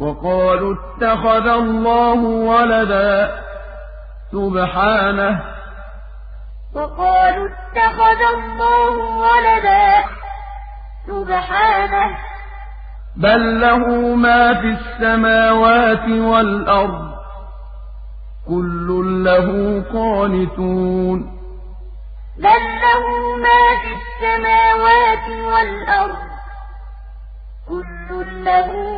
وقالوا اتخذ الله ولدا. سبحانه. وقالوا اتخذ الله ولدا. سبحانه. بل له ما في السماوات والأرض. كل له قانتون. بل له ما في السماوات والأرض. كل له